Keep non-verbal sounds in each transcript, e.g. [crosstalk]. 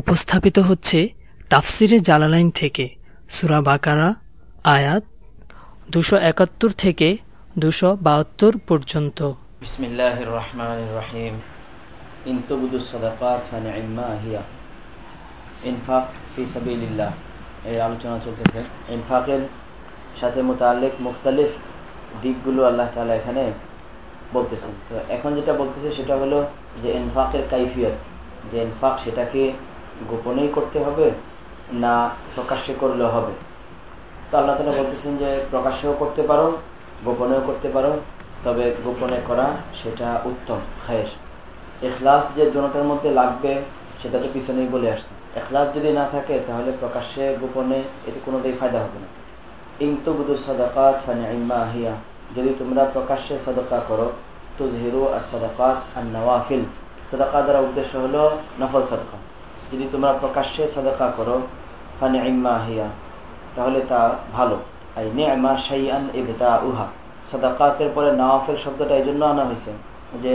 উপস্থাপিত হচ্ছে তাফসিরে জালালাইন থেকে সুরা বাকারা, আয়াত দুশো একাত্তর থেকে দুশো বাহাত্তর পর্যন্ত। রহমান ইনফাক এর আলোচনা চলতেছে। ইনফাকের সাথে মোতালেক মুখতালিফ দিকগুলো আল্লাহ তালা এখানে বলতেছেন। তো এখন যেটা বলতেছে সেটা হলো যে ইনফাকের কাইফিয়ত, যে ইনফাক সেটাকে গোপনেই করতে হবে না প্রকাশ্যে করলে হবে? তো আল্লাহ তালা বলতেছেন যে, প্রকাশ্যেও করতে পারো, গোপনেও করতে পারো, তবে গোপনে করা সেটা উত্তম, খায়ের। এখলাস যে দুটার মধ্যে লাগবে, সেটা তো পিছনেই বলে আসছে। এখলাস যদি না থাকে, তাহলে প্রকাশ্যে, গোপনে এতে কোনোটাই ফায়দা হবে না। ইংতবুদু সদাকাত ফানে ইম্মা আহিয়া যদি তোমরা প্রকাশ্যে সদকা করো তো জহিরু আর সদাকাত আর নওয়াফিল সদকা দ্বারা উদ্দেশ্য হলো নফল সদকা। যদি তোমরা প্রকাশ্যে সদকা করো ফানে আহিয়া তাহলে তা ভালো। শাইআন ইবদা উহা সদাকাতের পরে নওয়াফিল শব্দটা এই জন্য আনা হয়েছে যে,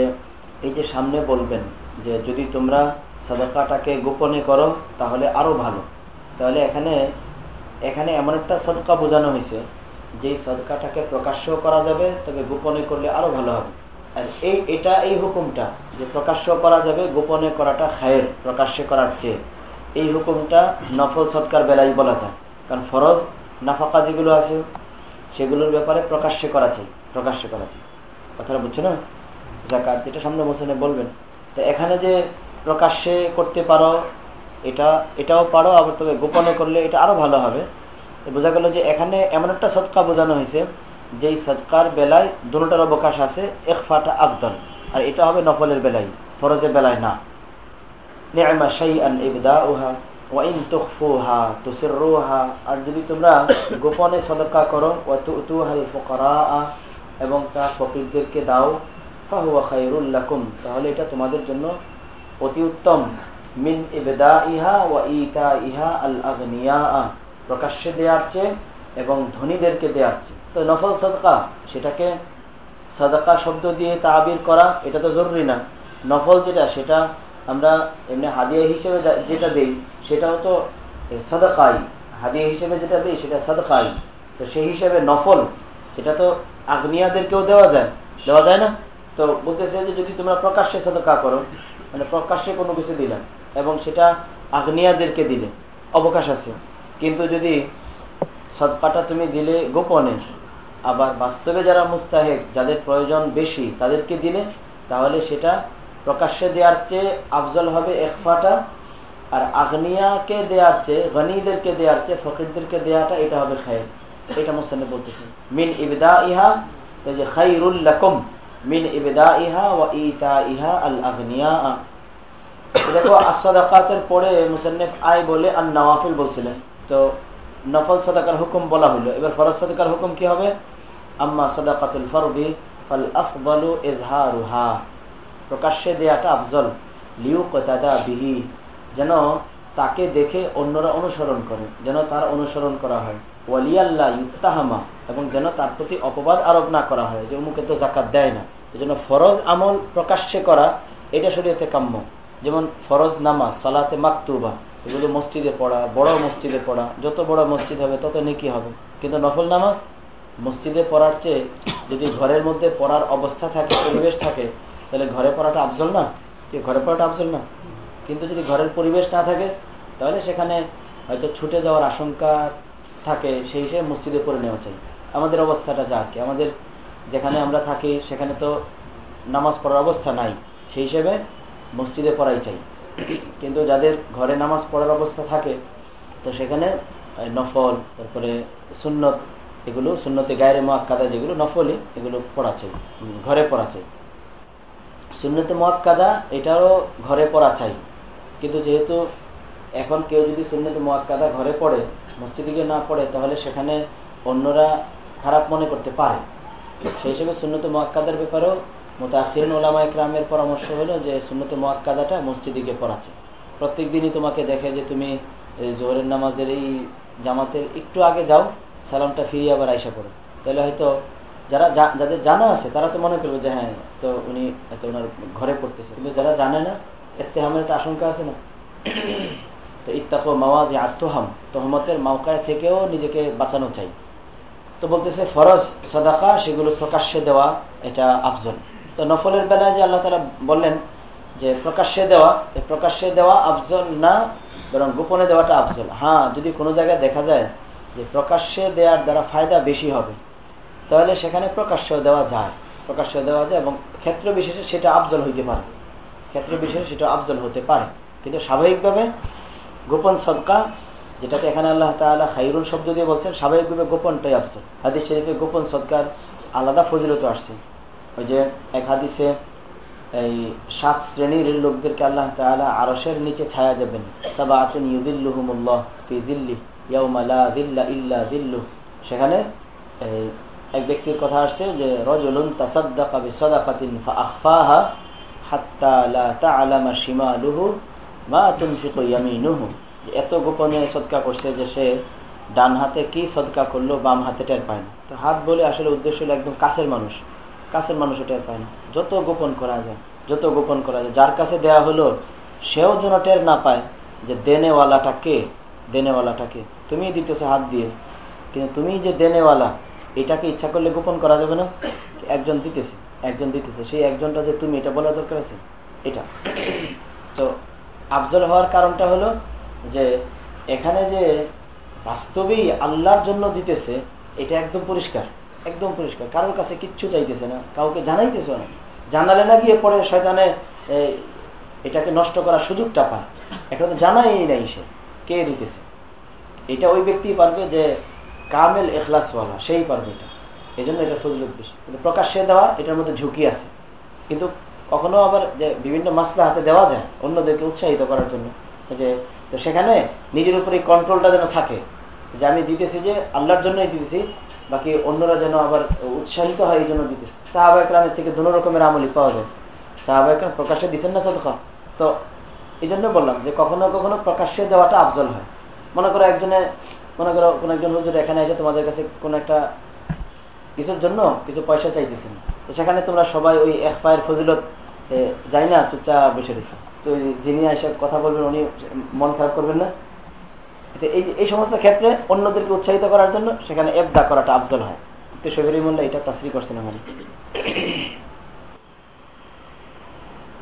এই যে সামনে বলবেন যে, যদি তোমরা সদকাটাকে গোপনে করো, তাহলে আরও ভালো। তাহলে এখানে এখানে এমন একটা সদকা বোঝানো হয়েছে যেই সদকাটাকে প্রকাশ্য করা যাবে, তবে গোপনে করলে আরও ভালো হবে। এই, এটা এই হুকুমটা যে প্রকাশ্য করা যাবে, গোপনে করাটা খায়ের, প্রকাশ্যে করার চেয়ে। এই হুকুমটা নফল সৎকার বেলায় বলা যায়। কারণ ফরজ নাফাকা যেগুলো আছে, সেগুলোর ব্যাপারে প্রকাশ্যে করা চাই, প্রকাশ্যে করা চাই। কথাটা বুঝছ না? জাকাত যেটা সামনে মোসনে বলবেন। তো এখানে যে প্রকাশ্যে করতে পারো, এটা, এটাও পারো, আবার তবে গোপনে করলে এটা আরও ভালো হবে। বোঝা গেল যে এখানে এমন একটা সৎকা বোঝানো হয়েছে যেই সৎকার বেলায় দুটার অবকাশ আছে একফাটা আবদল আর এটা হবে নফলের বেলায়, ফরজের বেলায় না। নেমা শাই আন ইবদা উহা ওয়াইন তুখফুহা তুসিরুহা। আর যদি তোমরা গোপনে সদকা করো, ওয়া তুতুহাল ফুকারা এবং তা ফকিরদেরকে দাও, ফাহুয়া খায়রুল লাকুম। তাহলে এটা তোমাদের জন্য অতি উত্তম। মিন ইবদা ইহা ওয়া ইতা ইহা আল আগনিয়া প্রকাশ্যে দেওয়ার চেয়ে এবং ধনীদেরকে দেওয়ার চেয়ে। তো নফল সদকা, সেটাকে সদকা শব্দ দিয়ে তাবির করা, এটা তো জরুরি না। নফল যেটা, সেটা আমরা এমনি হাদিয়া হিসেবে যেটা দেই, সেটাও তো সদকাই। হাদিয়া হিসেবে যেটা দিই, সেটা সদকাই। তো সেই হিসেবে নফল, সেটা তো আগ্নেয়াদেরকেও দেওয়া যায়। দেওয়া যায় না? তো বলতেছে যে যদি তোমরা প্রকাশ্যে সদকা করো মানে প্রকাশ্যে কোনো কিছু দিলাম এবং সেটা আগ্নেয়াদেরকে দিলে, অবকাশ আছে। কিন্তু যদি সদকাটা তুমি দিলে গোপনে আবার বাস্তবে যারা মুস্তাহেক, যাদের প্রয়োজন বেশি তাদেরকে দিলে, তাহলে সেটা প্রকাশ্যে দেওয়ার চেয়ে আফজল হবে একফাটা আর আগ্নিয়াকে দেওয়ার চেয়ে গনিদেরকে দেওয়ার চেয়ে, ফকিরদেরকে দেওয়াটা এটা হবে খায়ের। এটা মুসানে বলতেছে। মিন ইবদা ইহা যে খাইরুল্লাকুম মিন ইবদা ইহা ওয়া ইতা ইহা আল আগনিয়া দেখো আসাদাকাতের পরে মুসান্নেফ আয় বলে আর নওয়াফিল বলছিলেন। তো নফল সদাকার হুকুম বলা হলো এবার ফরজ সদাকার হুকুম কি হবে? আম্মা সদাকাতুল ফরদি ফাল আফদালু ইজহারুহা। প্রকাশ্যে দেয়াটা আফজল। লিউ কতাদা বিহি। যেন তাকে দেখে অন্যরা অনুসরণ করে, যেন তার অনুসরণ করা হয়। ওয়ালিয়াল্লাহ ইউক্তাহামা। এবং যেন তার প্রতি অপবাদ আরোপ না করা হয়, যে অমুকে তো জাকাত দেয় না। এই জন্য ফরজ আমল প্রকাশ্যে করা, এটা শরীয়তে কাম্য। যেমন ফরজ নামাজ, সালাতে মাকতুবা। এগুলো মসজিদে পড়া, বড় মসজিদে পড়া। যত বড় মসজিদ হবে, তত নেকি হবে। কিন্তু নফল নামাজ মসজিদে পড়ার চেয়ে যদি ঘরের মধ্যে পড়ার অবস্থা থাকে, পরিবেশ থাকে, তাহলে ঘরে পড়াটা আফজল না? কি, ঘরে পড়াটা আফজল না? কিন্তু যদি ঘরের পরিবেশ না থাকে, তাহলে সেখানে হয়তো ছুটে যাওয়ার আশঙ্কা থাকে, সেই হিসেবে মসজিদে পড়ে নেওয়া চাই। আমাদের অবস্থাটা যা কি, আমাদের যেখানে আমরা থাকি, সেখানে তো নামাজ পড়ার অবস্থা নাই, সেই হিসেবে মসজিদে পড়াই চাই। কিন্তু যাদের ঘরে নামাজ পড়ার অবস্থা থাকে, তো সেখানে নফল, তারপরে সুন্নত এগুলো সুন্নতে গায়ের মোয়াক্কাদা যেগুলো নফলই এগুলো পড়া চাই ঘরে পড়া চাই সুন্নতে মোয়াক্কাদা এটাও ঘরে পড়া চাই কিন্তু যেহেতু এখন কেউ যদি সুন্নত মোয়াক্কাদা ঘরে পড়ে, মসজিদে গিয়ে না পড়ে, তাহলে সেখানে অন্যরা খারাপ মনে করতে পারে। সেই হিসেবে সুন্নত মোয়াক্কাদার ব্যাপারেও মোতাফির ওলামা ইকরামের পরামর্শ হলো যে সুন্নত মোয়াক্কাদাটা মসজিদে গিয়ে পড়াচ্ছে। প্রত্যেক দিনই তোমাকে দেখে যে তুমি জোহরের নামাজের এই জামাতের একটু আগে যাও সালামটা ফিরিয়ে আবার আইসা করো। তাহলে হয়তো যারা যাদের জানা আছে, তারা তো মনে করবে যে হ্যাঁ তো উনি হয়তো ওনার ঘরে পড়তেছে। কিন্তু যারা জানে না এতে আমার একটা আশঙ্কা আছে না। তো ইত্তাকো মাওয়াজি আত্মহাম, তহমতের মাওকায় থেকেও নিজেকে বাঁচানো চাই। তো বলতেছে, ফরজ সদাকা, সেগুলো প্রকাশ্যে দেওয়া, এটা আফজল। তো নফলের বেলায় যে আল্লাহ তারা বললেন যে প্রকাশ্যে দেওয়া প্রকাশ্যে দেওয়া আফজল না, বরং গোপনে দেওয়াটা আফজল। হ্যাঁ যদি কোনো জায়গায় দেখা যায় যে প্রকাশ্যে দেওয়ার দ্বারা ফায়দা বেশি হবে। তাহলে সেখানে প্রকাশ্য দেওয়া যায়। প্রকাশ্য দেওয়া যায় এবং ক্ষেত্র বিশেষে সেটা আফজল হইতে পারে। ক্ষেত্র বিশেষে সেটা আফজল হতে পারে। কিন্তু স্বাভাবিকভাবে গোপন সদকা যেটাকে এখানে আল্লাহ তালা খাইরুল শব্দ দিয়ে বলছেন, স্বাভাবিকভাবে গোপনটাই আফজল। হাদিস শরীফে গোপন সদকার আলাদা ফজিলত আসছে। ওই যে এক হাদিসে এই সাত শ্রেণির লোকদেরকে আল্লাহ তালা আরসের নিচে ছায়া দেবেন। সাবা আতুন ইউদিল্লুহমুল্লাহ ফি দিল্লি ইয়াউমালা সেখানে এক ব্যক্তির কথা আসছে যে, রজলুন লা মা এত গোপনে সদকা করছে যে, সে ডান হাতে কি সদকা করল, বাম হাতে টের পায় না। তো হাত বলে আসলে উদ্দেশ্য হলো একদম কাছের মানুষ। কাছের মানুষও টের পায় না। যত গোপন করা যায়, যত গোপন করা যায়, যার কাছে দেয়া হলো, সেও যেন টের না পায় যে, দেনেওয়ালাটা কে? দেনেওয়ালাটা কে তুমি দিতেছো হাত দিয়ে। কিন্তু তুমি যে দেনেওয়ালা, এটাকে ইচ্ছা করলে গোপন করা যাবে না? একজন দিতেছে একজন দিতেছে। সেই একজনটা যে তুমি, এটা বলা দরকার আছে? এটা। তো আফজল হওয়ার কারণটা হলো যে, এখানে যে বাস্তবেই আল্লাহর জন্য দিতেছে, এটা একদম পরিষ্কার। একদম পরিষ্কার। কারোর কাছে কিচ্ছু চাইতেছে না। কাউকে জানাইতেছে না। জানালে না গিয়ে পরে শয়তানে এটাকে নষ্ট করার সুযোগটা পায়। এটা তো জানাই নাই সে। কে দিতেছে? এটা ওই ব্যক্তি পারবে যে কামেল এখলাসওয়ালা, সেই পারবে এটা। এই জন্য এটা ফজলত বেশি। কিন্তু প্রকাশ্যে দেওয়া, এটার মধ্যে ঝুঁকি আছে। কিন্তু কখনো আবার যে বিভিন্ন মাসলা হাতে দেওয়া যায়, অন্যদেরকে উৎসাহিত করার জন্য। যে, তো সেখানে নিজের উপরে কন্ট্রোলটা যেন থাকে। যে আমি দিতেছি যে, আল্লাহর জন্যই দিতেছি, বাকি অন্যরা যেন আবার উৎসাহিত হয় এই জন্য দিতেছি। সাহাবা একরামের থেকে দুনো রকমের আমলি পাওয়া যায়। সাহাবা প্রকাশ্যে দিচ্ছেন না সদকা? তো এই জন্য বললাম যে কখনো কখনো প্রকাশ্যে দেওয়াটা আফজল হয়। মনে করো একজনে, মনে করো কোন একজন হুজুর এখানে এসে তোমাদের কাছে কোন একটা কিছুর জন্য কিছু পয়সা চাইতেছেন তো সেখানে তোমরা সবাই ওই এক পায়ের ফজিলত যাই না, চুপচাপ বসে দিচ্ছে তো যিনি এসে কথা বলবেন, উনি মন খারাপ করবেন না। এই এই সমস্ত ক্ষেত্রে অন্যদেরকে উৎসাহিত করার জন্য সেখানে এবদা করাটা আফজল হয়। তো শহীদ মোল্লা এটা তাসরি করছেন আমার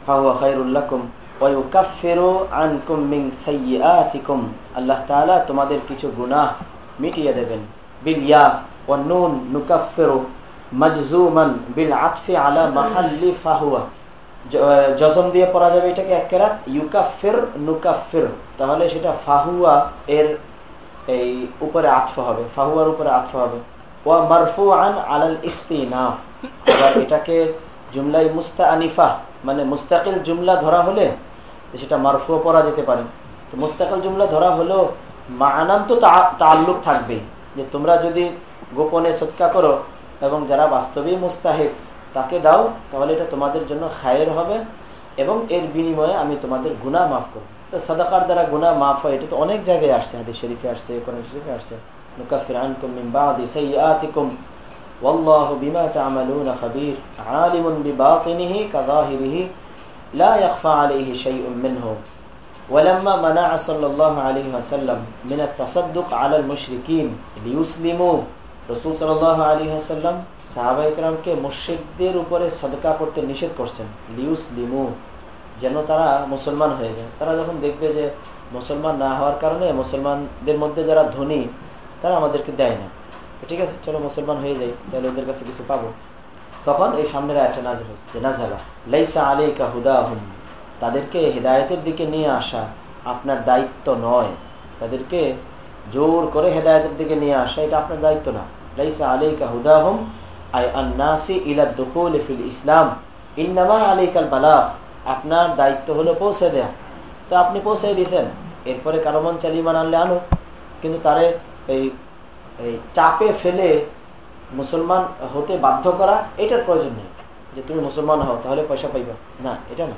ফাহুয়া খায়রুল্লাকুম আল্লাহ তোমাদের কিছু গুনাহ মিটিয়ে দেবেন। নুকাফিরু জজম দিয়ে পড়া যাবে এটাকে ইউকাফির নুকাফির। তাহলে সেটা ফাহুয়া এর এই উপরে আতফ হবে। ফাহুয়ার উপরে আতফ হবে। ওয়া মারফু আন আলাল ইস্তিনাফ। এটাকে জুমলাই মুস্তা আনিফা মানে মুস্তাকিল জুমলা ধরা হলে সেটা মারফুও পড়া যেতে পারে। তো মুস্তাকিল জুমলা ধরা হলেও মানান তো তাল্লুক থাকবেই। যে তোমরা যদি গোপনে সৎকা করো এবং যারা বাস্তবেই মুস্তাহেক, তাকে দাও, তাহলে এটা তোমাদের জন্য খায়ের হবে এবং এর বিনিময়ে আমি তোমাদের গুণা মাফ করব। তো সাদাকার দ্বারা গুণা মাফ হয়, এটা তো অনেক জায়গায় আসছে, হাদিস শরীফে আসছে, কোরআন শরীফে আসছে। নুকাফির আনকুম সাইয়্যাতিকুম ওয়াল্লাহু বিমা তা'মালুনা খাবীর আলিমুন বিবাতিনিহি কাযাহিরিহি লা ইয়াখফা আলাইহি শাইউন মিনহু ولما منع صلى الله عليه وسلم من التصدق على المشركين ليسلموا রসুল সাল্লাহ আলী হাসাল্লাম সাহাবা ইকরামকে মুর্শিকদের উপরে সদকা করতে নিষেধ করছেন লিউস লিমু যেন তারা মুসলমান হয়ে যায় তারা যখন দেখবে যে মুসলমান না হওয়ার কারণে মুসলমানদের মধ্যে যারা ধনী তারা আমাদেরকে দেয় না ঠিক আছে, চলো মুসলমান হয়ে যাই, তাহলে ওদের কাছে কিছু পাবো। তখন এই সামনের আছে নাজিল হচ্ছে নাজালা লাইসা আলাইকা হুদা হুম তাদেরকে হেদায়তের দিকে নিয়ে আসা আপনার দায়িত্ব নয়। তাদেরকে জোর করে হেদায়তের দিকে নিয়ে আসা, এটা আপনার দায়িত্ব না। লাইসা আলাইকা হুদা হুম আই আন্নাসি ইলা দুকুল ফিল ইসলাম, ইন্নামা কাল বালাগ, আপনার দায়িত্ব হলো পৌঁছে দেয়া। তো আপনি পৌঁছে দিয়েছেন, এরপরে কারও মন চালিয়ে আনলে আনো কিন্তু তারে এই এই চাপে ফেলে মুসলমান হতে বাধ্য করা এটার প্রয়োজন নেই যে তুমি মুসলমান হও তাহলে পয়সা পাইবা না এটা না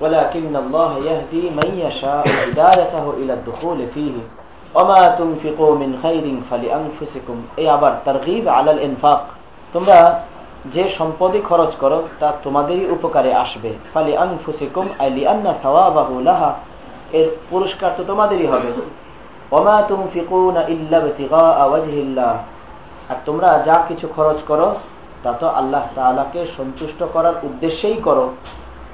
ولكن الله يهدي من يشاء هدايته الى الدخول فيه وما تنفقوا من خير فلانفسكم এই আবার তারগিব আলাল ইনফাক তোমরা যে সম্পদই খরচ করো তা তোমাদেরই উপকারে আসবে ফালি আনফুসিকুম আলি আন্না থাওয়াবাহু লাহা এর পুরস্কার তো তোমাদেরই হবে ইল্লা আর তোমরা যা কিছু খরচ করো, তা তো আল্লাহ তাআলাকে সন্তুষ্ট করার উদ্দেশ্যেই করো।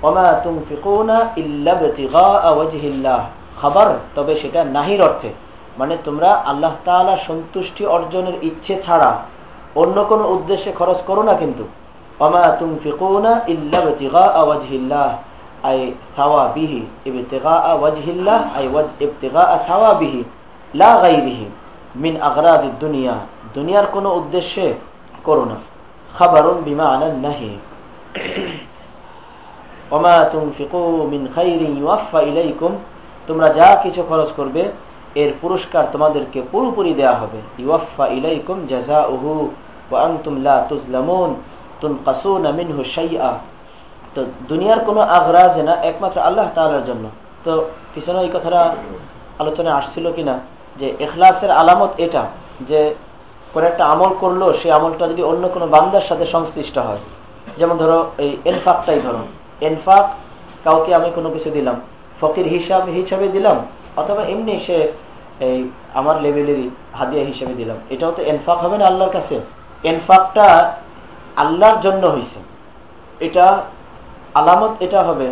ওমা তুনফিকুনা ইল্লা ইবতিগাআ ওয়াজহিল্লাহ। খবর, তবে সেটা নাহির অর্থে। মানে তোমরা আল্লাহ তাআলা সন্তুষ্টি অর্জনের ইচ্ছে ছাড়া অন্য কোনো উদ্দেশ্যে খরচ করো না কিন্তু। ওমা তুনফিকুনা ইল্লা ইবতিগাআ ওয়াজহিল্লাহ। আই থাওয়াবিহি ইবতিগাআ ওয়াজহিল্লাহ, আই ওয়াজ ইবতিগাআ থাওয়াবিহি লা গাইরিহি মিন আগরাদিদ দুনিয়া। দুনিয়ার কোনো উদ্দেশ্যে করো না। বিমা নাহি। তোমরা যা কিছু খরচ করবে, এর পুরস্কার তোমাদেরকে পুরোপুরি দেয়া হবে। ইলাইকুম দুনিয়ার কোনো আগ্রাজ না, একমাত্র আল্লাহ তাআলার জন্য। তো পিছনে এই কথাটা আলোচনায় আসছিল কিনা? যে এখলাসের আলামত এটা, যে কোনো একটা আমল করল, সে আমলটা যদি অন্য কোনো বান্দার সাথে সংশ্লিষ্ট হয়। যেমন ধরো এই এনফাকটাই ধরো। এনফাক কাউকে আমি কোনো কিছু দিলাম, ফকির হিসাব হিসাবে দিলাম, অথবা এমনি সে এই আমার লেভেলেরই হাদিয়া হিসেবে দিলাম। এটাও তো এনফাক হবে না আল্লাহর কাছে? এনফাকটা আল্লাহর জন্য হয়েছে এটা আলামত এটা হবে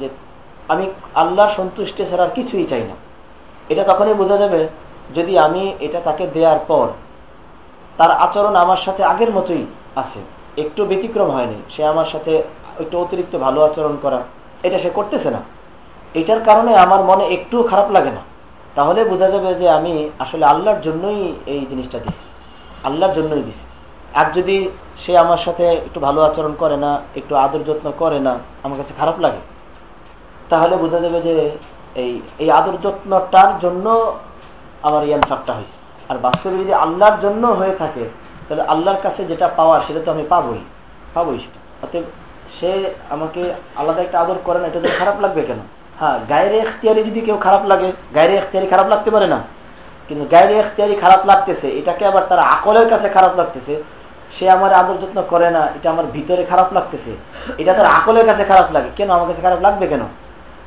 যে আমি আল্লাহর সন্তুষ্টি ছাড়া কিছুই চাই না। এটা তখনই বোঝা যাবে যদি আমি এটা তাকে দেওয়ার পর তার আচরণ আমার সাথে আগের মতোই আছে, একটু ব্যতিক্রম হয়নি, সে আমার সাথে একটু অতিরিক্ত ভালো আচরণ করা, এটা সে করতেছে না। এটার কারণে আমার মনে একটু খারাপ লাগে না। তাহলে বোঝা যাবে যে আমি আসলে আল্লাহর জন্যই এই জিনিসটা দিছি। আল্লাহর জন্যই দিছি। আর যদি সে আমার সাথে একটু ভালো আচরণ করে না, একটু আদর যত্ন করে না, আমার কাছে খারাপ লাগে, তাহলে বোঝা যাবে যে এই এই আদর যত্নটার জন্য আমার ইয়ান ফাঁকটা হয়েছে। আর বাস্তবে যদি আল্লাহর জন্য হয়ে থাকে, তাহলে আল্লাহর কাছে যেটা পাওয়ার সেটা তো আমি পাবোই পাবোই সেটা। অতএব সে আমাকে আলাদা একটা আদর করে না, এটা তো খারাপ লাগবে কেন? হ্যাঁ গায়ের এখতিয়ারি যদি কেউ খারাপ লাগে, গায়ের এখতিয়ারি খারাপ লাগতে পারে না। কিন্তু গায়ের এখতিয়ারি খারাপ লাগতেছে, এটাকে আবার তার আকলের কাছে খারাপ লাগতেছে, সে আমার আদর যত্ন করে না, এটা আমার ভিতরে খারাপ লাগতেছে, এটা তার আকলের কাছে খারাপ লাগে। কেন? আমার কাছে খারাপ লাগবে কেন?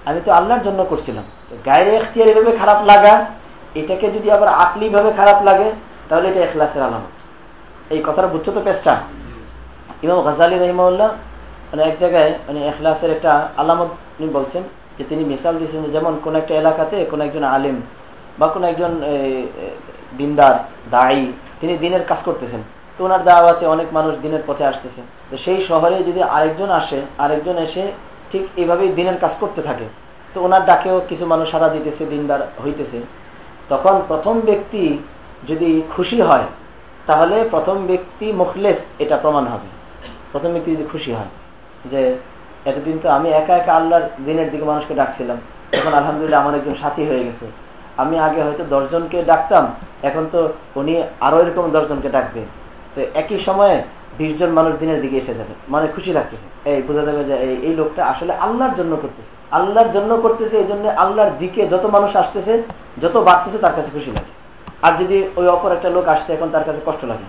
আমি তো আল্লাহর জন্য করছিলাম। তো গায়ের এখতিয়ারি ভাবে খারাপ লাগা এটাকে যদি আবার আকলি ভাবে খারাপ লাগে, তাহলে এটা এখলাসের আলামত। এই কথাটা বুঝছ তো পেস্টা ইমাম গজালি রহিমউল্লাহ মানে এক জায়গায় মানে এখলাসের একটা আলামত উনি বলছেন, যে তিনি মিসাল দিয়েছেন যেমন কোন একটা এলাকাতে কোনো একজন আলিম বা কোনো একজন দিনদার, দায়ী, তিনি দিনের কাজ করতেছেন। তো ওনার দাওয়াতে অনেক মানুষ দিনের পথে আসতেছে। তো সেই শহরে যদি আরেকজন আসে, আরেকজন এসে ঠিক এইভাবেই দিনের কাজ করতে থাকে, তো ওনার ডাকেও কিছু মানুষ সারা দিতেছে, দিনদার হইতেছে। তখন প্রথম ব্যক্তি যদি খুশি হয়, তাহলে প্রথম ব্যক্তি মুখলেস, এটা প্রমাণ হবে। প্রথম ব্যক্তি যদি খুশি হয়, যে এতদিন তো আমি একা একা আল্লাহর দিনের দিকে মানুষকে ডাকছিলাম, এখন আলহামদুলিল্লাহ আমার একজন সাথী হয়ে গেছে। আমি আগে হয়তো দশজনকে ডাকতাম, এখন তো উনি আরও এরকম দশজনকে ডাকবে। তো একই সময়ে বিশ জন মানুষ দিনের দিকে এসে যাবে। মানে খুশি লাগতেছে। এই বোঝা যাবে যে এই লোকটা আসলে আল্লাহর জন্য করতেছে। আল্লাহর জন্য করতেছে এই জন্য আল্লাহর দিকে যত মানুষ আসতেছে, যত বাড়তেছে তার কাছে খুশি লাগে। আর যদি ওই অপর একটা লোক আসছে, এখন তার কাছে কষ্ট লাগে।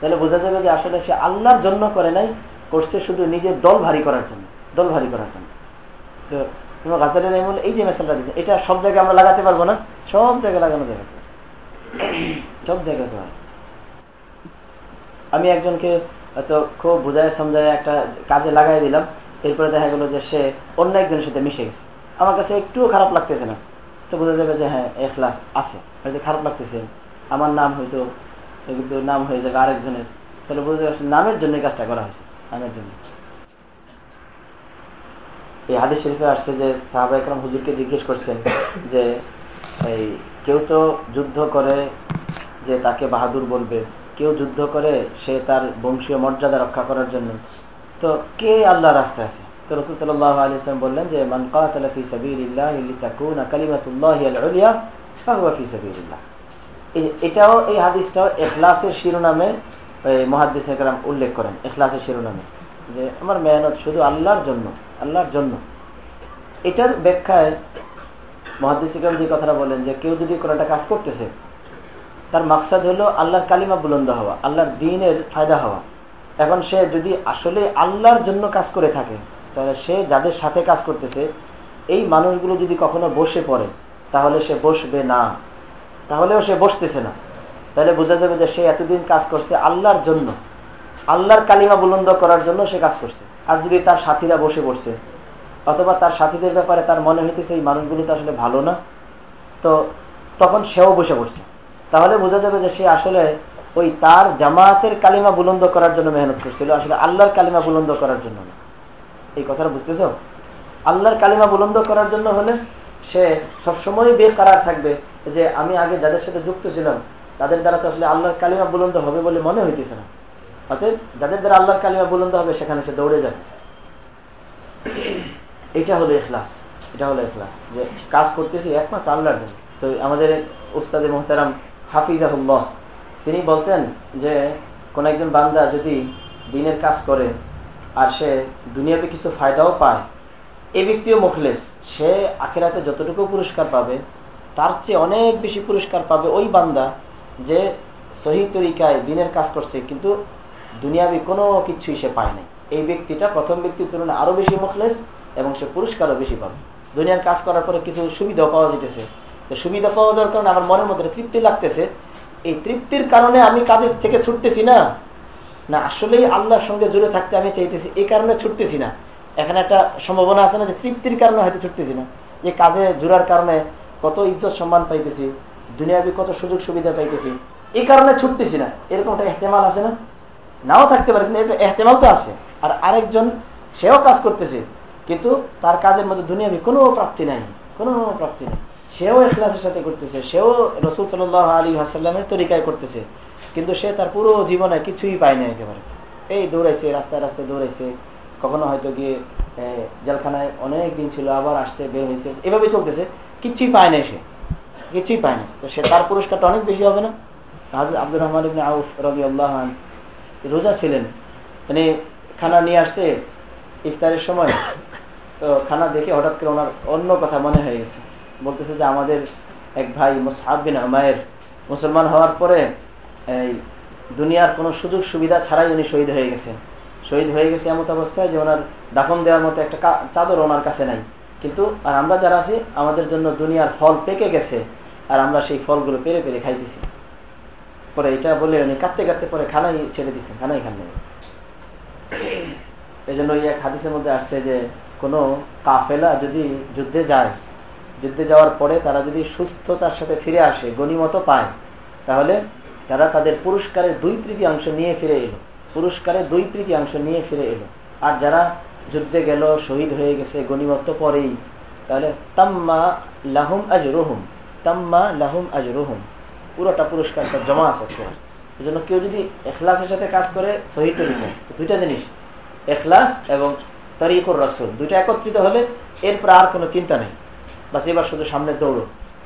তাহলে বোঝা যাবে যে আসলে সে আল্লাহর জন্য করে নাই, করছে শুধু নিজের দল ভারী করার জন্য, দল ভারী করার জন্য। তো গাছালের এই যে মেসালটা দিচ্ছে এটা সব জায়গায় আমরা লাগাতে পারব না? সব জায়গায় লাগানো যাবে। সব জায়গায় আমি একজনকে হয়তো খুব বুঝায় সমঝায় একটা কাজে লাগাই দিলাম। এরপরে দেখা গেলো যে সে অন্য একজনের সাথে মিশে গেছে। আমার কাছে একটুও খারাপ লাগতেছে না। তো বোঝা যাবে যে হ্যাঁ এ ক্লাস আছে। হয়তো খারাপ লাগতেছে। আমার নাম হয়তো, কিন্তু নাম হয়ে যাবে আরেকজনের। তাহলে বোঝা যাবে নামের জন্য কাজটা করা হয়েছে, নামের জন্য। এই হাদিস শরীফে আসছে যে সাহাবা একরাম হুজুরকে জিজ্ঞেস করছেন যে, এই কেউ তো যুদ্ধ করে যে তাকে বাহাদুর বলবে। কেউ যুদ্ধ করে, সে তার বংশীয় মর্যাদা রক্ষা করার জন্য। তো কে আল্লাহ রাস্তায় আছে? তো রসুল সাল্লাহ আলিয়াল্লাম বললেন যে আল এটাও, এই হাদিসটাও এখলাসের শিরোনামে মহাদিস উল্লেখ করেন এখলাসের শিরোনামে। যে আমার মেহনত শুধু আল্লাহর জন্য আল্লাহর জন্য। এটার ব্যাখ্যায় মহাদিস যে কথাটা বলেন যে, কেউ যদি কোনো একটা কাজ করতেছে তার মাকসাদ হলো আল্লাহর কালিমা বুলন্দ হওয়া, আল্লাহর দিনের ফায়দা হওয়া। এখন সে যদি আসলে আল্লাহর জন্য কাজ করে থাকে, তাহলে সে যাদের সাথে কাজ করতেছে, এই মানুষগুলো যদি কখনো বসে পড়ে, তাহলে সে বসবে না। তাহলেও সে বসতেছে না। তাহলে বোঝা যাবে যে সে এতদিন কাজ করছে আল্লাহর জন্য। আল্লাহর কালিমা বুলন্দ করার জন্য সে কাজ করছে। আর যদি তার সাথীরা বসে পড়ছে, অথবা তার সাথীদের ব্যাপারে তার মনে হইতেছে এই মানুষগুলো তো আসলে ভালো না, তো তখন সেও বসে পড়ছে। তাহলে বোঝা যাবে যে সে আসলে ওই তার জামাতের কালিমা বুলন্দ করার জন্য মেহনত করছিল, আসলে আল্লাহর কালিমা বুলন্দ করার জন্য এই কথাটা বুঝতেছ? আল্লাহর কালিমা বুলন্দ করার জন্য হলে সে সবসময় বেকারার থাকবে, যে আমি আগে যাদের সাথে যুক্ত ছিলাম, তাদের দ্বারা তো আসলে আল্লাহর কালিমা বুলন্দ হবে বলে মনে হইতেছে না। অতএব যাদের দ্বারা আল্লাহর কালিমা বুলন্দ হবে, সেখানে সে দৌড়ে যাবে। এটা হলো এখলাস এটা হলো এখলাস যে কাজ করতেছি একমাত্র আল্লাহর জন্য। তো আমাদের উস্তাদে, মোহতারাম হাফিজাহুল্লাহ। তিনি বলতেন যে, কোন একজন বান্দা যদি দিনের কাজ করে আর সে দুনিয়াতে কিছু ফায়দাও পায় এই ব্যক্তিও মুখলেস। সে আখেরাতে যতটুকু পুরস্কার পাবে, তার চেয়ে অনেক বেশি পুরস্কার পাবে ওই বান্দা যে সহি তরিকায় দিনের কাজ করছে, কিন্তু দুনিয়াবি কোনো কিছুই সে পায় নাই। এই ব্যক্তিটা প্রথম ব্যক্তির তুলনায় আরও বেশি মুখলেস এবং সে পুরস্কারও বেশি পাবে। দুনিয়ার কাজ করার পরে কিছু সুবিধাও পাওয়া যেতেছে সুবিধা পাওয়া যাওয়ার কারণে আমার মনের মধ্যে তৃপ্তি লাগতেছে। এই তৃপ্তির কারণে আমি কাজের থেকে ছুটতেছি না। না, আসলেই আল্লাহর সঙ্গে জুড়ে থাকতে আমি চাইতেছি এই কারণে ছুটতেছি না। এখানে একটা সম্ভাবনা আছে না যে তৃপ্তির কারণে হয়তো ছুটতেছি না। যে কাজে জুড়ার কারণে কত ইজ্জত সম্মান পাইতেছি, দুনিয়াবি কত সুযোগ সুবিধা পাইতেছি এই কারণে ছুটতেছি না। এরকম একটা এহতেমাল আছে না? নাও থাকতে পারে, কিন্তু এটা এহতেমাল তো আছে। আর আরেকজন, সেও কাজ করতেছে, কিন্তু তার কাজের মধ্যে দুনিয়াবি কোনো প্রাপ্তি নাই, কোনো প্রাপ্তি নেই। সেও এখলাসের সাথে করতেছে, সেও রসুল সাল আলী হাসাল্লামের তরিকায় করতেছে, কিন্তু সে তার পুরো জীবনে কিছুই পায় না একেবারে। এই দৌড়াইছে, রাস্তায় রাস্তায় দৌড়াইছে, কখনো হয়তো গিয়ে জেলখানায় অনেক দিন ছিল, আবার আসছে, বের হয়েছে এভাবে চলতেছে কিচ্ছুই পায় না সে। কিছুই পায় না তো সে তার পুরস্কারটা অনেক বেশি হবে না? আব্দুর রহমান ইবনে আউফ রবি আল্লাহান রোজা ছিলেন। মানে খানা নিয়ে আসছে ইফতারের সময়। তো খানা দেখে হঠাৎ করে ওনার অন্য কথা মনে হয়ে গেছে। বলতেছে যে আমাদের এক ভাই মুসাহাব আমায়ের মুসলমান হওয়ার পরে এই দুনিয়ার কোনো সুযোগ সুবিধা ছাড়াই উনি শহীদ হয়ে গেছেন। শহীদ হয়ে গেছে এমন অবস্থায় যে ওনার দাফন দেওয়ার মতো একটা চাদর ওনার কাছে নাই। কিন্তু, আর আমরা যারা আছি, আমাদের জন্য দুনিয়ার ফল পেকে গেছে, আর আমরা সেই ফলগুলো পেরে পেরে খাইতেছি। পরে এটা বলে উনি কাঁদতে কাঁদতে পরে খানাই ছেড়ে দিচ্ছেন খানাই খান এই জন্য ওই এক হাদিসের মধ্যে আসছে যে কোনো কাফেলা যদি যুদ্ধে যায় যুদ্ধে যাওয়ার পরে তারা যদি সুস্থতার সাথে ফিরে আসে গণিমতো পায়, তাহলে তারা তাদের পুরস্কারের দুই তৃতীয়াংশ নিয়ে ফিরে এলো। পুরস্কারের দুই তৃতীয়াংশ নিয়ে ফিরে এলো। আর যারা যুদ্ধে গেল, শহীদ হয়ে গেছে গণিমত্ব পরেই, তাহলে তাম্মা লাহুম আজ রহুম তাম্মা লাহুম আজ রহুম পুরোটা পুরস্কারটা জমা আছে এই জন্য কেউ যদি এখলাসের সাথে কাজ করে শহীদ তরিকা দুইটা জিনিস, এখলাস এবং তরিকুর রসুল, দুইটা একত্রিত হলে এরপর আর কোনো চিন্তা নেই। বাস এবার শুধু সামনে দৌড়ো।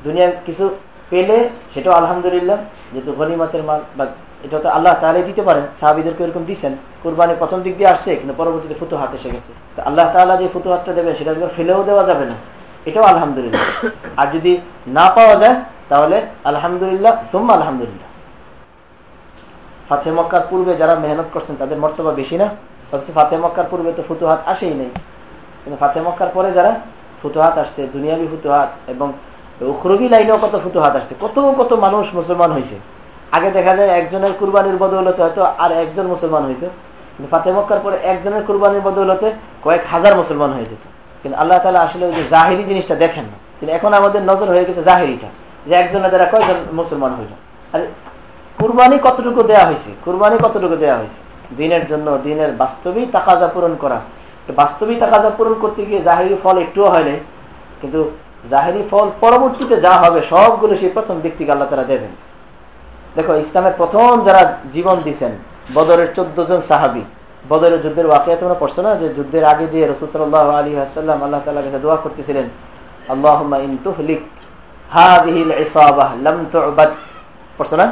দুনিয়ার কিছু পেলে সেটাও আলহামদুলিল্লাহ, যেহেতু গনিমাতের মাল বা এটা তো আল্লাহ তাহলে দিতে পারেন, সাহাবিদেরকে এরকম দিচ্ছেন কোরবানি প্রথম দিক দিয়ে আসছে, কিন্তু পরবর্তীতে ফুতু হাত এসে গেছে। তো আল্লাহ তালা যে ফুতু হাতটা দেবে, সেটা ফেলেও দেওয়া যাবে না। এটাও আলহামদুলিল্লাহ। আর যদি না পাওয়া যায়, তাহলে আলহামদুলিল্লাহ, সুম্মা আলহামদুলিল্লাহ। ফাতে মক্কার পূর্বে যারা মেহনত করছেন, তাদের মর্তবা বেশি না। অথচ ফাতে মক্কার পূর্বে তো ফুতুহাত আসেই নেই। কিন্তু ফাতে মক্কার পরে যারা ফুতুহাত আসছে, দুনিয়াবি ফুতুহাত এবং উখরবি লাইনেও কত ফুতুহাত আসছে, কত কত মানুষ মুসলমান হয়েছে আগে দেখা যায় একজনের কুরবানির বদৌলতে হয়তো আর একজন মুসলমান হইতো, কিন্তু ফাতে মক্কার পরে একজনের কুরবানির বদৌলতে কয়েক হাজার মুসলমান হয়ে যেত। কিন্তু আল্লাহ তালা আসলে ওই যে জাহিরি জিনিসটা দেখেন না। কিন্তু এখন আমাদের নজর হয়ে গেছে জাহিরিটা, যে একজনের দ্বারা কয়জন মুসলমান হইল। আর, কুরবানি কতটুকু দেয়া হয়েছে কুরবানি কতটুকু দেয়া হয়েছে দিনের জন্য দিনের বাস্তবিক তাকাজা পূরণ করা বাস্তবিক তাকাজা পূরণ করতে গিয়ে জাহিরি ফল একটুও হয় নাই। কিন্তু জাহেরি ফল পরবর্তীতে যা হবে, সবগুলো সেই প্রথম ব্যক্তিকে আল্লাহ তারা দেবেন। দেখো, ইসলামের প্রথম যারা জীবন দিচ্ছেন বদরের চোদ্দ জন সাহাবি, বদরের যুদ্ধের ওয়াকিয়া তোমরা পড়ছো না? যে যুদ্ধের আগে দিয়ে রসুল সাল্লাহ আলী আসাল্লাম আল্লাহ তালা কাছে দোয়া করতেছিলেন আল্লাহ পড়ছো না?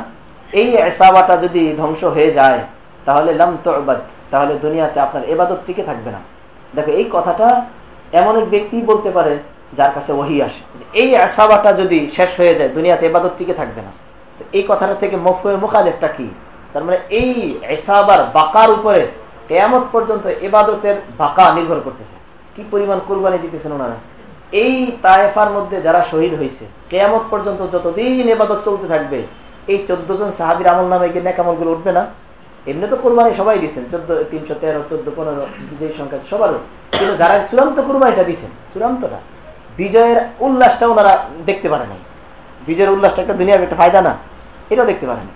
এই এসাবাটা যদি ধ্বংস হয়ে যায়, তাহলে তাহলে দুনিয়াতে আপনার এবাদত টিকে থাকবে না। দেখো, এই কথাটা এমন এক ব্যক্তি বলতে পারে যার কাছে ওহি আসে। এই এসাবাটা যদি শেষ হয়ে যায়, দুনিয়াতে এবাদত টিকে থাকবে না। এই কথাটা থেকে মফুয়ে মুখালেফটা কি? তার মানে এই এসাবার বাকার উপরে কেয়ামত পর্যন্ত এবাদতের বাঁকা নির্ভর করতেছে। কি পরিমাণ কোরবানি দিতেছেন ওনারা? এই তায়েফার মধ্যে যারা শহীদ হয়েছে কেয়ামত পর্যন্ত যতদিন এবাদত চলতে থাকবে, এই চোদ্দ জন সাহাবির আমল নামে গিয়ে নেকামলগুলো উঠবে না? এমনি তো কোরবানি সবাই দিচ্ছেন চোদ্দ, তিনশো তেরো, চোদ্দ, পনেরো বিজয়ী সংখ্যা সবারও কিন্তু যারা চূড়ান্ত কোরবানিটা দিচ্ছেন চূড়ান্তটা বিজয়ের উল্লাসটা ওনারা দেখতে পারে নাই। বিজয়ের উল্লাসটা একটা দুনিয়ার একটা ফায়দা না, এটাও দেখতে পারে না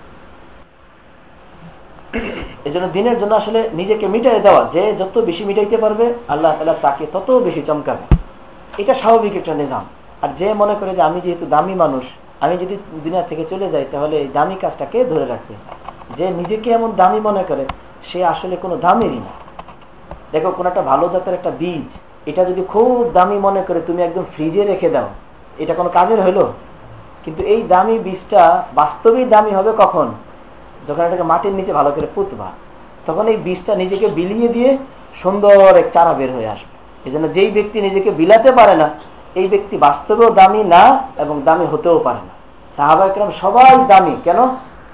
এই জন্য দিনের জন্য আসলে নিজেকে মিটাই দেওয়া, যে যত বেশি মিটাইতে পারবে, আল্লাহ তালা তাকে তত বেশি চমকাবে। এটা স্বাভাবিক একটা নিজাম। আর যে মনে করে যে আমি যেহেতু দামি মানুষ, আমি যদি দুনিয়া থেকে চলে যাই, তাহলে এই দামি কাজটাকে ধরে রাখবে? যে নিজেকে এমন দামি মনে করে, সে আসলে কোনো দামেরই না। দেখো, কোন একটা ভালো জাতের একটা বীজ, এটা যদি খুব দামি মনে করে তুমি একদম ফ্রিজে রেখে দাও, এটা কোনো কাজের হলো? কিন্তু এই দামি বীজটা বাস্তবেই দামি হবে কখন? যখন এটাকে মাটির নিচে ভালো করে পুতবা, তখন এই বীজটা নিজেকে বিলিয়ে দিয়ে সুন্দর এক চারা বের হয়ে আসবে। এই জন্য যেই ব্যক্তি নিজেকে বিলাতে পারে না, এই ব্যক্তি বাস্তবেও দামি না এবং দামি হতেও পারে না। সাহাবাহিকরাম সবাই দামি। কেন?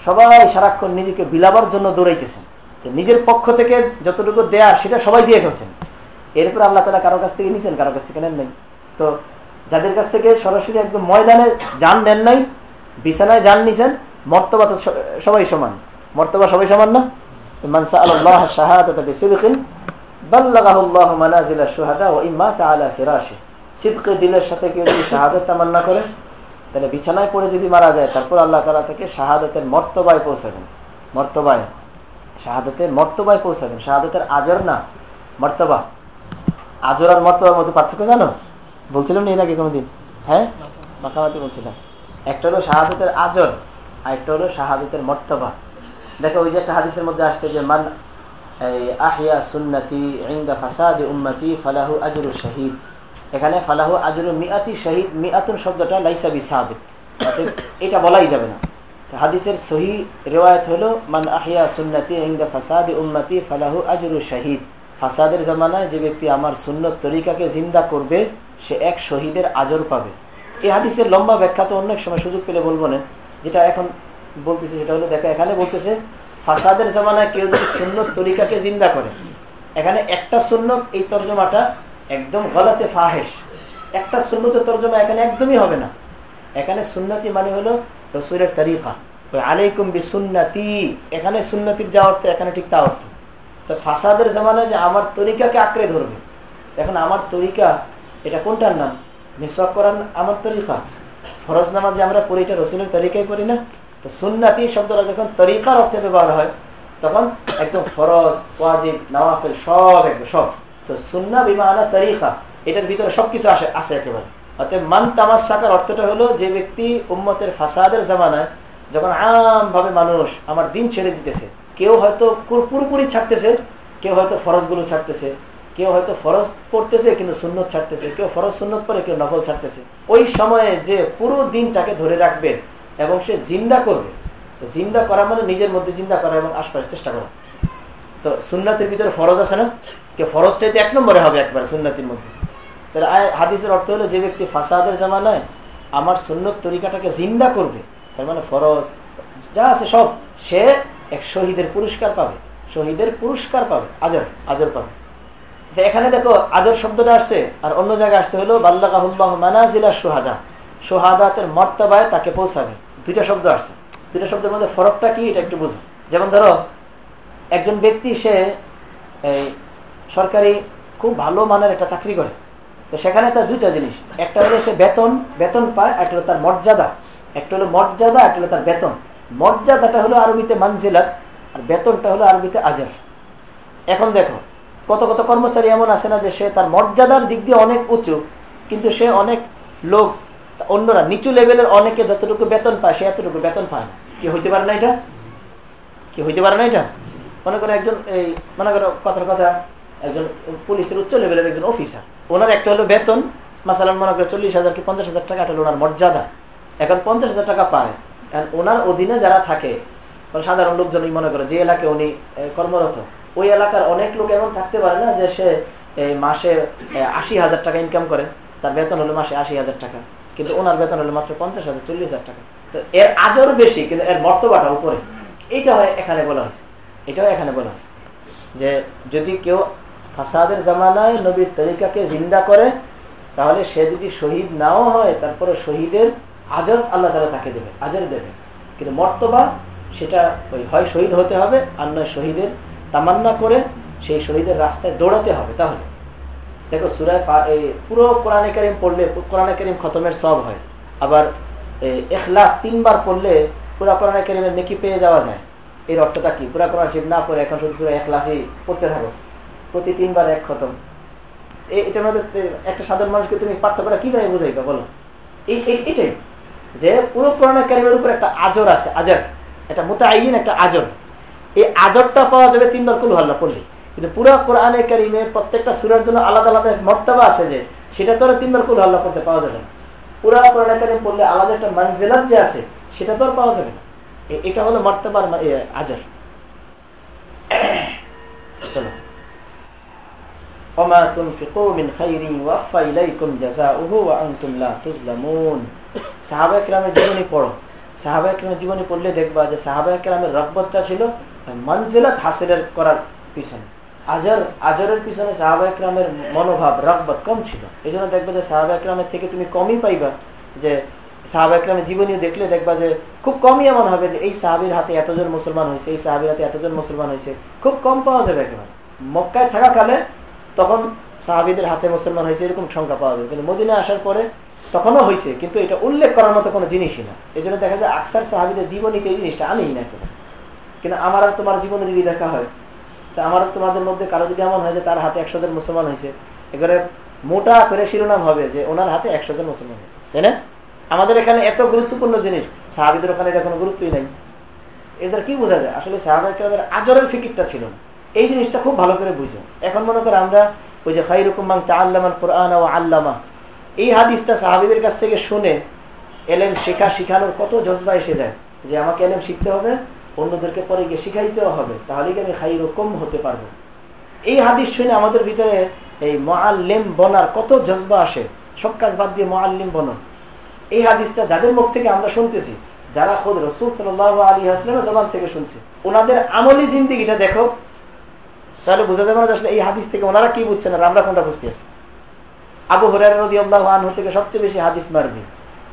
সবাই সারাক্ষণ নিজেকে বিলাবার জন্য দৌড়াইতেছেন। নিজের পক্ষ থেকে যতটুকু দেয়ার সেটা সবাই দিয়ে ফেলছেন। এরপর আল্লাহ তালা কারও কাছ থেকে নিছেন, কারও কাছ থেকে নেন নাই। তো যাদের কাছ থেকে সরাসরি একদম ময়দানে যান নেন নাই, বিছানায় যান নিছেন, মর্তবা তো সবাই সমান। মর্তবা সবাই সমান না? মানসা আল্লাহ শুহাদা সিদকে দিলের সাথে কেউ যদি শাহাদাত তামান্না করে তাহলে বিছানায় পড়ে যদি মারা যায়, তারপর আল্লাহ তালা থেকে শাহাদতের মর্তবায় পৌঁছাবেন। মর্তবায়। শাহাদতের মর্তবায় পৌঁছাবেন। শাহাদতের আজর না, মর্তবা। আজর আর মর্তবার মধ্যে পার্থক্য জানো? বলছিলাম না এর আগে কোনোদিন। হ্যাঁ? মাখামাতি বলছিলাম। একটা হলো শাহাদতের আজর, আর একটা হলো শাহাদতের মর্তবা। দেখো ওই যে একটা হাদিসের মধ্যে আসছে যে, মান আহিয়া সুন্নতি ইন্দা ফাসাদ উম্মতি ফালাহু আজরু শহীদ। এখানে ফালাহু আজরু মিয়াতি শহীদ, মিয়াতুন শব্দটা লাইসাবি সাবিত। এটা বলাই যাবে না। হাদিসের সহি রেওয়ায়ত হলো, মান আহিয়া সুন্নতি ইন্দা ফাসাদ উম্মতি ফালাহু আজরু শহীদ। ফাসাদের জামানায় যে ব্যক্তি আমার সুন্নত তরিকাকে জিন্দা করবে, সে এক শহীদের আজর পাবে। এই হাদিসের লম্বা ব্যাখ্যা তো অনেক সময় সুযোগ পেলে বলব না। যেটা এখন বলতেছে সেটা হলো, দেখো এখানে বলতেছে, ফাসাদের জামানায় কেউ যদি সুন্নত তরিকাকে জিন্দা করে, এখানে একটা সুন্নত এই তর্জমাটা একদম গলাতে ফাহেস একটা সুন্নতের তর্জমা এখানে একদমই হবে না। এখানে সুন্নতি মানে হলো রসুলের তরিকা। ওই আলাইকুম বি সুন্নতি এখানে সুন্নতির যা অর্থ, এখানে ঠিক তা অর্থ। তো ফাসাদের জামানায় যে আমার তরিকাকে আঁকড়ে ধরবে। এখন আমার তরিকা, এটা কোনটার নাম? মিসওয়াক করার আমার তরিকা? ফরজ নামাজ যে আমরা পড়ি, এটা রসুলের তরিকায় করি না? তো সুন্নাতি শব্দটা যখন তরিকার অর্থে ব্যবহার হয়, তখন একদম ফরজ, ওয়াজিব, নওয়াফেল সব একদম, সব। তো সুন্না বিমানা তরিকা, এটার ভিতরে সবকিছু আসে আছে একেবারে। অর্থাৎ মান তামাশাকার অর্থটা হলো যে ব্যক্তি উম্মতের ফাসাদের জামানায় যখন আমভাবে মানুষ আমার দিন ছেড়ে দিতেছে, কেউ হয়তো পুরোপুরি ছাড়তেছে, কেউ হয়তো ফরজগুলো ছাড়তেছে, কেউ হয়তো ফরজ পড়তেছে কিন্তু সুন্নত ছাড়তেছে, কেউ ফরজ সুন্নত পরে কেউ নফল ছাড়তেছে। ওই সময়ে যে পুরো দিনটাকে ধরে রাখবে এবং সে জিন্দা করবে, তো জিন্দা করা মানে নিজের মধ্যে জিন্দা করা এবং আশপাশের চেষ্টা করা। তো সুন্নাতের ভিতরে ফরজ আছে না? কেউ ফরজটা এক নম্বরে হবে একবারে সুন্নাতির মধ্যে। তাহলে হাদিসের অর্থ হলো যে ব্যক্তি ফাসাদের জামানায় আমার সুন্নত তরিকাটাকে জিন্দা করবে, তার মানে ফরজ, যা আছে সব, সে এক শহীদের পুরস্কার পাবে, শহীদের পুরস্কার পাবে, আজর আজর পাবে। এখানে দেখো, আজর শব্দটা আসছে, আর অন্য জায়গায় আসছে হলো বাল্লাহ মানাজিলা সোহাদা সোহাদাতের মর্তবায় তাকে পৌঁছাবে। দুইটা শব্দ আসছে। দুইটা শব্দের মধ্যে ফরকটা কি, এটা একটু বুঝো। যেমন ধরো, একজন ব্যক্তি সে সরকারি খুব ভালো মানের একটা চাকরি করে। তো সেখানে তার দুইটা জিনিস। একটা হলো সে বেতন বেতন পায়, একটা হলো তার মর্যাদা। একটা হলো মর্যাদা, একটা হলো তার বেতন। মর্যাদাটা হলো আরবিতে মানজিলাত, আর বেতনটা হলো আরবিতে আজার। এখন দেখো, কত কত কর্মচারী এমন আছে না যে সে তার মর্যাদার দিক দিয়ে অনেক উঁচু, কিন্তু সে অনেক লোক, অন্যরা নিচু লেভেলের অনেকে যতটুকু বেতন পায়, সে এতটুকু বেতন পায় কি হইতে পারে না এটা? কি হইতে পারে না এটা? মনে করো একজন এই, মনে করো কথার কথা একজন পুলিশের উচ্চ লেভেলের একজন অফিসার ওনার একটা হলো বেতন, মাসালান মনে করে চল্লিশ হাজার কি পঞ্চাশ হাজার টাকা হলো ওনার মর্যাদা। এখন পঞ্চাশ হাজার টাকা পায়। ওনার অধীনে যারা থাকে সাধারণ লোকজনই মনে করে যে এলাকায় উনি কর্মরত, ওই এলাকার অনেক লোক এমন থাকতে পারে না যে সে মাসে আশি হাজার টাকা ইনকাম করে। তার বেতন হলো মাসে আশি হাজার টাকা। কিন্তু ওনার বেতন হলো মাত্র পঞ্চাশ হাজার, চল্লিশ হাজার টাকা। তো এর আজর বেশি, কিন্তু এর মর্তবাটা উপরে। এইটা হয় এখানে বলা হয়েছে। এটাও এখানে বলা হয়েছে। যে যদি কেউ ফাসাদের জামানায় নবীর তরিকাকে জিন্দা করে, তাহলে সে যদি শহীদ নাও হয়, তারপরে শহীদের আজর আল্লাহ তালা তাকে দেবে আজর দেবে কিন্তু মর্তবা সেটা ওই হয় শহীদ হতে হবে, আর নয় শহীদের তামান্না করে সেই শহীদের রাস্তায় দৌড়াতে হবে তাহলে। দেখো সুরায় পুরো কোরআনে কারিম পড়লে, কোরআনে কারিম খতমের সব হয়। আবার এখলাস তিনবার পড়লে পুরা কোরআনে কারিমের নেকি পেয়ে যাওয়া যায়। এর অর্থটা কি? পুরা কোরআন শিব না পড়ে এখন শুধু সুরা এখলাসই পড়তে থাকো। প্রতি তিনবার এক খতম। এটার মধ্যে একটা সাধারণ মানুষকে তুমি পার্থক্যটা কীভাবে বুঝাইবা, বলো? এটাই। যে পুরো কোরআন কারিমের উপর একটা আজর আছে, আজর। একটা মোতায়িন একটা আজর। এই আজরটা পাওয়া যাবে তিনবার কুল হল্লা পড়লে। কিন্তু পুরো কোরআনে কারিমের প্রত্যেকটা সুরের জন্য আলাদা আলাদা মর্তবা আছে যে, সেটা তো আর তিনবার কুল হল্লা করতে পাওয়া যাবে না। পুরো কোরআনে কারিম পড়লে আলাদা একটা মানজেলাত যে আছে, সেটা তো আর পাওয়া যাবে না। এটা হলো মর্তবার আজর। [coughs] চলো। وما تنفقوا من خير يوفى إليكم جزاؤه وأنتم لا تظلمون সাহাবা একরামের জীবনী পড়ো সাহাবা একরামের জীবনী পড়লে দেখবা যে সাহাবা একরামের রকবতটা ছিল মঞ্জিলাত হাসিলের করার পিছনে আজর আজরের পিছনে সাহাবা একরামের মনোভাব রকবত কম ছিল এই জন্য দেখবে যে সাহাবা একরামের থেকে তুমি কমই পাইবা যে সাহাবা একরামের জীবনীও দেখলে দেখবা যে খুব কমই এমন হবে যে এই সাহাবির হাতে এতজন মুসলমান হয়েছে এই সাহাবির হাতে এতজন মুসলমান হয়েছে খুব কম পাওয়া যাবে একেবারে মক্কায় থাকাকালে তখন সাহাবিদের হাতে মুসলমান হয়েছে, এরকম সংখ্যা পাওয়া যাবে কিন্তু মদিনে আসার পরে তখনও হয়েছে, কিন্তু এটা উল্লেখ করার মতো কোনো জিনিসই না। এই জন্য দেখা যায় আকসার সাহাবিদের জীবনীতে এই জিনিসটা আনেই না একেবারে কিন্তু আমার আর তোমার জীবনে যদি দেখা হয়, তা আমার তোমাদের মধ্যে কারও যদি এমন হয় যে তার হাতে একশো জন মুসলমান হয়েছে, এবারে মোটা করে শিরোনাম হবে যে ওনার হাতে একশো জন মুসলমান হয়েছে। তাই না? আমাদের এখানে এত গুরুত্বপূর্ণ জিনিস, সাহাবিদের ওখানে এটা কোনো গুরুত্বই নাই। এদের কি বোঝা যায়? আসলে সাহাবাহিকের আজরের ফিকিরটা ছিল না। এই জিনিসটা খুব ভালো করে বুঝো। এখন মনে করো আমরা ওই যে খাই রকম চা আল্লামান কোরআন ও আল্লামা। এই হাদিসটা সাহাবিদের কাছ থেকে শুনে এলেম শেখা শিখানোর কত জজবা এসে যায় যে আমাকে এলেম শিখতে হবে, অন্যদেরকে পরে গিয়ে শিখাইতেও হবে, তাহলে কি আমি খাই রকম হতে পারব? এই হাদিস শুনে আমাদের ভিতরে এই মোয়াল্লেম বনার কত জজবা আসে, সব কাজ বাদ দিয়ে মোয়াল্লিম বনন এই হাদিসটা যাদের মুখ থেকে আমরা শুনতেছি, যারা খোদ রসুল সাল আলী আসলামের জবান থেকে শুনছি, ওনাদের আমলি জিন্দিগিটা দেখো তাহলে বোঝা যাবে না আসলে এই হাদিস থেকে ওনারা কি বুঝছেন আর আমরা কোনটা বুঝতে আছি? আবু হরিয়ার থেকে সবচেয়ে বেশি হাদিস মারবি।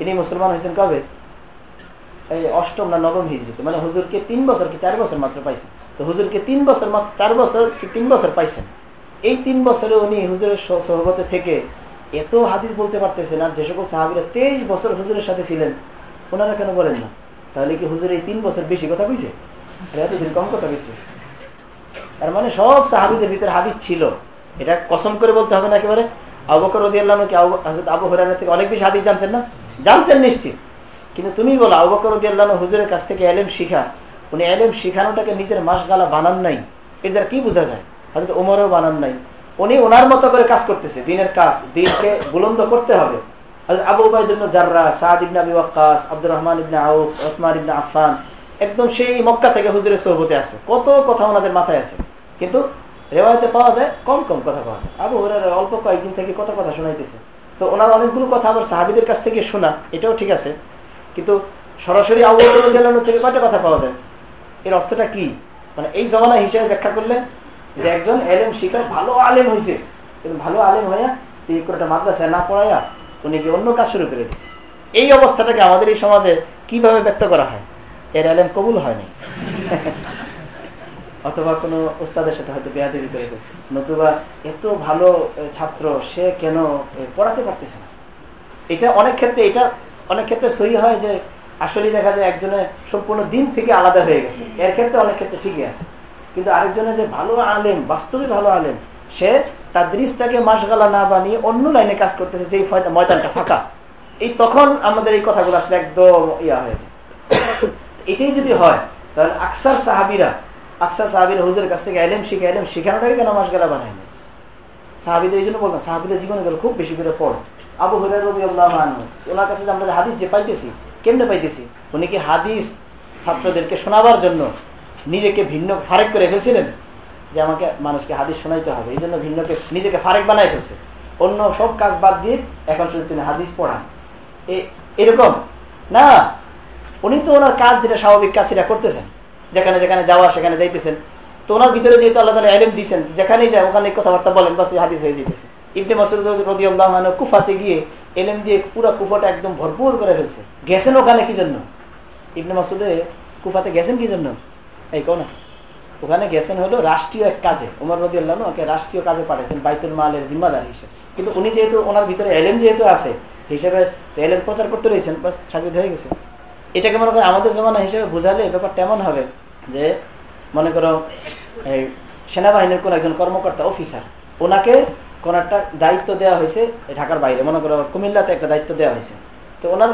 ইনি মুসলমান হয়েছেন কবে? এই অষ্টম না নবম হিজড়িতে মানে হুজুরকে তিন বছর কি চার বছর মাত্র পাইছেন? তো হুজুরকে তিন বছর চার বছর কি তিন বছর পাইছেন? এই তিন বছরে উনি হুজুরের সহবতে থেকে এত হাদিস বলতে পারতেছেন আর যে সকল সাহাবিরা তেইশ বছর হুজুরের সাথে ছিলেন, ওনারা কেন বলেন না? তাহলে কি হুজুর এই তিন বছর বেশি কথা কইছে? এতদিন কম কথা কইছে। তার মানে সব সাহাবিদের ভিতরে হাদিস ছিল। এটা কসম করে বলতে হবে না একেবারে। আবকর রদি আল্লাহ কি আবু হরানের থেকে অনেক বেশি হাদিস জানতেন না? জানতেন নিশ্চিত। কিন্তু তুমি বলো আবকর রদি আল্লাহ হুজুরের কাছ থেকে এলেম শিখা উনি এলেম শিখানোটাকে নিজের মাস গালা বানান নাই। এর দ্বারা কি বোঝা যায়? হয়তো ওমরেও বানান নাই। উনি ওনার মতো করে কাজ করতেছে। দিনের কাজ, দিনকে বুলন্দ করতে হবে। আবু উবাইদুল্লাহ জাররা সাদ ইবনে আবি ওয়াক্কাস আব্দুর রহমান ইবনে আউফ, ওসমান ইবনে আফফান, একদম সেই মক্কা থেকে হুজুরের সহবতে আছে। কত কথা ওনাদের মাথায় আছে। কিন্তু রেওয়ায়তে পাওয়া যায়, কম কম কথা পাওয়া যায়। আবু ওনার অল্প কয়েকদিন থেকে কত কথা শোনাইতেছে। তো ওনার অনেকগুলো কথা আবার সাহাবিদের কাছ থেকে শোনা, এটাও ঠিক আছে। কিন্তু সরাসরি আবু থেকে কয়টা কথা পাওয়া যায়? এর অর্থটা কি? মানে এই জমানা হিসেবে ব্যাখ্যা করলে যে একজন এলেম শিখায় ভালো আলেম হয়েছে কিন্তু ভালো আলেম হইয়া এই কোনটা মাদ্রাসায় না পড়াইয়া উনি কি অন্য কাজ শুরু করে দিছে। এই অবস্থাটাকে আমাদের এই সমাজে কীভাবে ব্যক্ত করা হয়? এর আলেম কবুল হয়নি অথবা কোনো ওস্তাদের সাথে হয়তো বেয়াদেবি করে গেছে নতুবা এত ভালো ছাত্র, সে কেন পড়াতে পারতেছে না? এটা অনেক ক্ষেত্রে, এটা অনেক ক্ষেত্রে সহি হয় যে আসলে দেখা যায় একজনের সম্পূর্ণ দিন থেকে আলাদা হয়ে গেছে। এর ক্ষেত্রে অনেক ক্ষেত্রে ঠিকই আছে। কিন্তু আরেকজনের যে ভালো আলেম, বাস্তবে ভালো আলেম, সে তার দৃষ্টাকে মাসগালা না বানিয়ে অন্য লাইনে কাজ করতেছে, যেই ময়দানটা ফাঁকা। এই তখন আমাদের এই কথাগুলো আসলে একদম ইয়া হয়ে যায়। [coughs] এটাই যদি হয়, তাহলে আকসার সাহাবিরা আকসা সাহাবির হুজুরের কাছ থেকে এলেম শিখে, এলেম শিখানোটাকে কেন মাসগালা বানায় না সাহাবিদের এই জন্য বললাম, সাহাবিদের জীবনে গেলে খুব বেশি করে পড়ো। আবু হুরাই ওনার কাছে আমরা হাদিস যে পাইতেছি, কেমনে পাইতেছি? উনি কি হাদিস ছাত্রদেরকে শোনাবার জন্য নিজেকে ভিন্ন ফারেক করে ফেলছিলেন? যে আমাকে মানুষকে হাদিস শোনাইতে হবে, এই জন্য ভিন্নকে নিজেকে ফারেক বানাই ফেলছে। অন্য সব কাজ বাদ দিয়ে এখন শুধু তিনি হাদিস পড়ান। এরকম? না। উনি তো ওনার কাজ যেটা স্বাভাবিক কাজ সেটা করতেছেন। যেখানে যেখানে যাওয়া, সেখানে যাইতেছেন। তো ওনার ভিতরে যেহেতু আল্লাহ তালা এলেম দিচ্ছেন যেখানেই যায় ওখানে কথাবার্তা বলেন, বাস হাদিস হয়ে যেতেছে ইবনে মাসুদ রদি আল্লাহ কুফাতে গিয়ে এলেম দিয়ে পুরো কুফাটা একদম ভরপুর করে ফেলছে। গেছেন ওখানে কি জন্য? ইবনে মাসুদে কুফাতে গেছেন কি জন্য? এই কোন ওখানে গেছেন হলো রাষ্ট্রীয় এক কাজে। ওমর রদি আল্লাহ ওকে রাষ্ট্রীয় কাজে পাঠিয়েছেন বাইতুল মালের জিম্মাদার হিসেবে। কিন্তু উনি যেহেতু ওনার ভিতরে এলেম যেহেতু আছে, হিসেবে এলেম প্রচার করতে রয়েছেন বাস সাকিদ হয়ে গেছে। এটাকে মনে করো আমাদের জমানা হিসেবে বোঝালে ব্যাপারটা এমন হবে যে, মনে করো সেনাবাহিনীর কোন একজন কর্মকর্তা অফিসার ওনাকে কোন একটা দায়িত্ব দেওয়া হয়েছে ঢাকার বাইরে। মনে করো, কুমিল্লাতে একটা দায়িত্ব দেওয়া হয়েছে। তো ওনার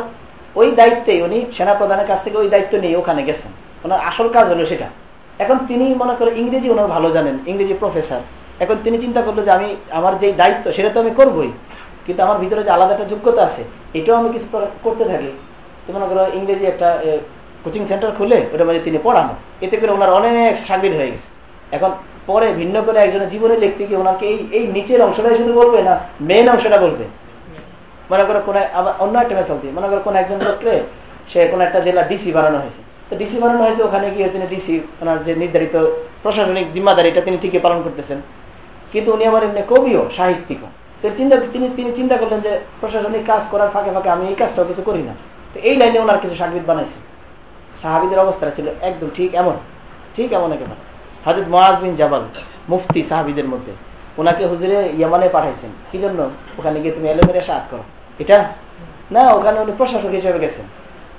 ওই দায়িত্বেই উনি সেনা প্রধানের কাছ থেকে ওই দায়িত্ব নিয়ে ওখানে গেছেন। ওনার আসল কাজ হলো সেটা। এখন তিনি মনে করো, ইংরেজি ওনার ভালো জানেন, ইংরেজি প্রফেসর এখন তিনি চিন্তা করল যে আমি, আমার যেই দায়িত্ব, সেটা তো আমি করবই। কিন্তু আমার ভিতরে যে আলাদা একটা যোগ্যতা আছে, এটাও আমি কিছু করতে থাকি। তো মনে করো, ইংরেজি একটা কোচিং সেন্টার খুলে ওটা মধ্যে তিনি পড়ানো। এতে করে ওনার অনেক সাংবিদ হয়ে গেছে। এখন পরে ভিন্ন করে একজনের জীবনে লিখতে গিয়ে ওনাকে এই এই নিচের অংশটাই শুধু বলবে না মেন অংশটা বলবে? মনে করো কোন অন্য একটা মেসাল দিয়ে, মনে করো কোন একজন লোককে, সে কোনো একটা জেলা ডিসি বানানো হয়েছে। তো ডিসি বানানো হয়েছে, ওখানে গিয়ে হচ্ছে ডিসি ওনার যে নির্ধারিত প্রশাসনিক জিম্মাদারি, এটা তিনি ঠিকই পালন করতেছেন। কিন্তু উনি আমার এমনি কবিও, সাহিত্যিকও। তো চিন্তা, তিনি তিনি চিন্তা করলেন যে প্রশাসনিক কাজ করার ফাঁকে ফাঁকে আমি এই কাজটাও কিছু করি না। তো এই লাইনে ওনার কিছু সাংবিদ বানাইছে। সাহাবিদের অবস্থা ছিল একদম ঠিক এমন ঠিক এমন একেবারে। হজরত মহাজ বিন জাবাল, মুফতি সাহাবিদের মধ্যে ওনাকে হুজুরে ইয়ামানে পাঠাইছেন। কি জন্য? ওখানে গিয়ে তুমি এলোমেরে সাত করো। এটা? না, ওখানে উনি প্রশাসক হিসেবে গেছেন।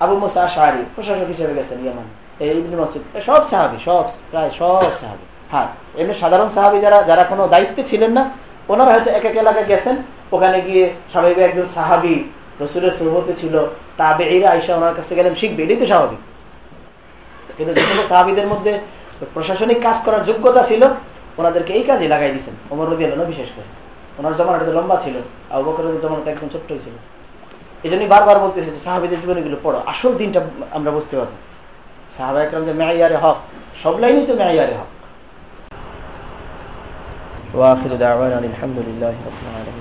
আবু মুসা শাহরি প্রশাসক হিসেবে গেছেন ইয়ামান। এই মাসুদ সব সাহাবি, সব, প্রায় সব সাহাবি। হ্যাঁ এমনি সাধারণ সাহাবি যারা যারা কোনো দায়িত্বে ছিলেন না, ওনারা হয়তো এক এক এলাকায় গেছেন। ওখানে গিয়ে স্বাভাবিক একজন সাহাবি, রসুলের সৌবতে ছিল তাবে এরা আইসা ওনার কাছ থেকে গেলেন শিখবে, এটাই তো স্বাভাবিক। কিন্তু যে সাহাবিদের মধ্যে প্রশাসনিক কাজ করার যোগ্যতা ছিল, ওনাদেরকে এই কাজে লাগাই দিয়েছেন ওমর রদি আল্লাহ বিশেষ করে। ওনার জমানাটা লম্বা ছিল আর বকরের জমানাটা একদম ছোট্টই ছিল। এই জন্যই বারবার বলতেছে যে সাহাবিদের জীবনগুলো পড়ো, আসল দিনটা আমরা বুঝতে পারব। সাহাবা একরাম যে মেয়ারে হক, সব লাইনই তো মেয়ারে হক। ওয়াখির দাওয়ানা আলহামদুলিল্লাহ আলমিন।